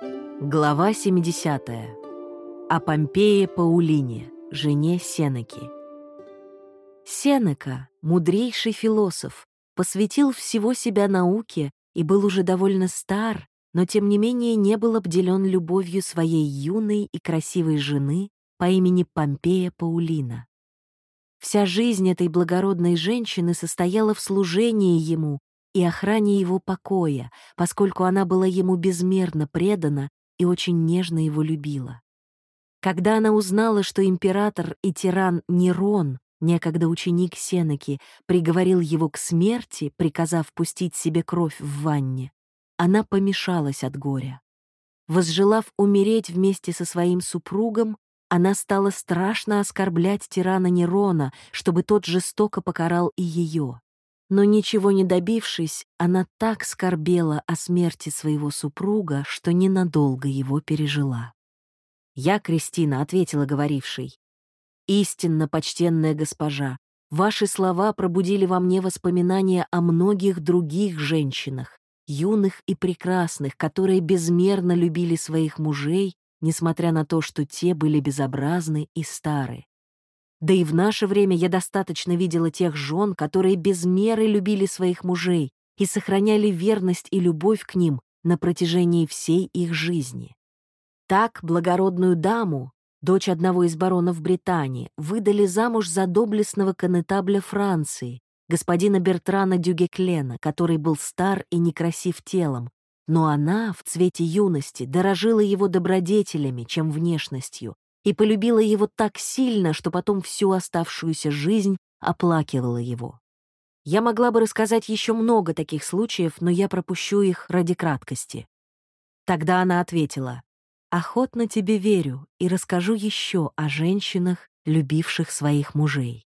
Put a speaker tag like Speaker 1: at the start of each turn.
Speaker 1: Глава 70. О Помпее Паулине, жене Сенеки. Сенека, мудрейший философ, посвятил всего себя науке и был уже довольно стар, но тем не менее не был обделен любовью своей юной и красивой жены по имени Помпея Паулина. Вся жизнь этой благородной женщины состояла в служении ему и охране его покоя, поскольку она была ему безмерно предана и очень нежно его любила. Когда она узнала, что император и тиран Нерон, некогда ученик Сенеки, приговорил его к смерти, приказав пустить себе кровь в ванне, она помешалась от горя. Возжелав умереть вместе со своим супругом, она стала страшно оскорблять тирана Нерона, чтобы тот жестоко покарал и ее. Но ничего не добившись, она так скорбела о смерти своего супруга, что ненадолго его пережила. «Я, Кристина», — ответила говоривший, «истинно, почтенная госпожа, ваши слова пробудили во мне воспоминания о многих других женщинах, юных и прекрасных, которые безмерно любили своих мужей, несмотря на то, что те были безобразны и стары. Да и в наше время я достаточно видела тех жен, которые без меры любили своих мужей и сохраняли верность и любовь к ним на протяжении всей их жизни. Так благородную даму, дочь одного из баронов Британии, выдали замуж за доблестного конетабля Франции, господина Бертрана Дюгеклена, который был стар и некрасив телом, но она в цвете юности дорожила его добродетелями, чем внешностью, и полюбила его так сильно, что потом всю оставшуюся жизнь оплакивала его. Я могла бы рассказать еще много таких случаев, но я пропущу их ради краткости. Тогда она ответила, «Охотно тебе верю и расскажу еще о женщинах, любивших своих мужей.